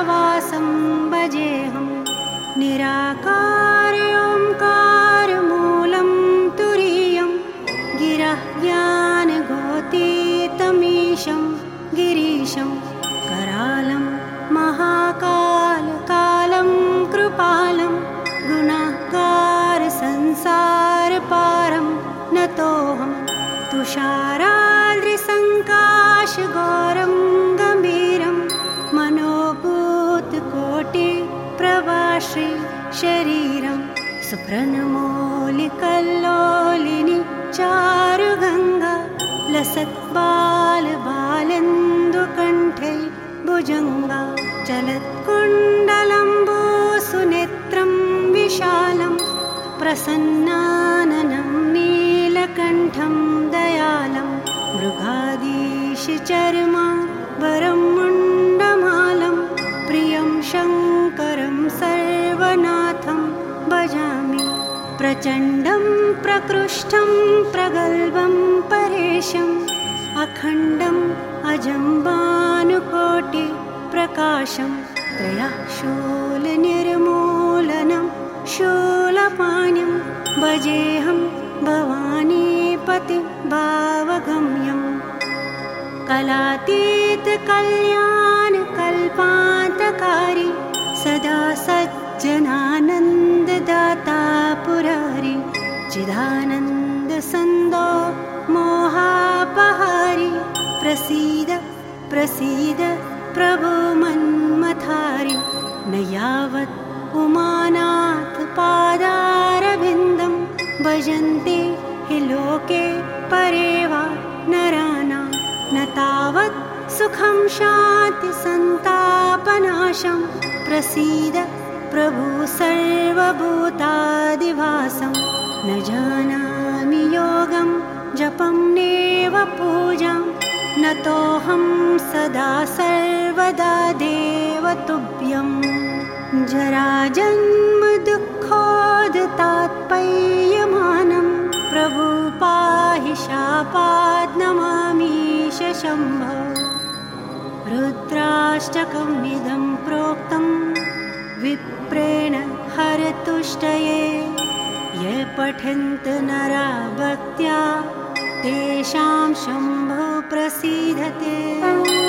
निराकारमाकाशवासं भजेऽहं निराकार्योङ्कारमूलं तुरीयं गिरः ज्ञानगोतीतमीशं गिरीशं करालं महाकालकालं कृपालं गुणाकारसंसारपारं नतोऽहं तुषाराद्रिसङ्काशगौरं मनोभूतकोटिप्रवाश्री शरीरं सुप्रणमौलिकल्लोलिनि चारुगङ्गा लसत्बालबालेन्दुकण्ठै भुजङ्गा चलत्कुण्डलम्बोसुनेत्रं विशालं प्रसन्नाननं नीलकण्ठं दयालं मृगादीशचर्मा वरं मुण्डमालं प्रचण्डं प्रकृष्टं प्रगल्भं परेशम् अखण्डम् अजम्बानुकोटिप्रकाशं त्रयः शूलनिर्मूलनं शूलपाणिं भजेऽहं भवानीपतिभावगम्यम् कलातीतकल्याणकल्पान्तकारी सदा सज्जनानन्ददाता पुरारि चिदानन्दसन्दो मोहापहारि। प्रसीद प्रसीद प्रभो मन्मथारि। न यावत् उमानाथपादारविन्दं भजन्ते हि लोके परे वा नराना। न तावत् सुखं शान्तिसन्तापनाशं प्रसीद प्रभु न जानामि योगं जपं नेव पूजां। नतोऽहं सदा सर्वदा देव तुभ्यं जराजन्मदुःखोदतात्पय्यमानं प्रभु पाहि शापाद्नमामीश शम्भो रुद्राष्टकमिदं प्रोक्तं विप्रेण हरतुष्टये पठन्त नरा भक्त्या तेषां शम्भो प्रसीदते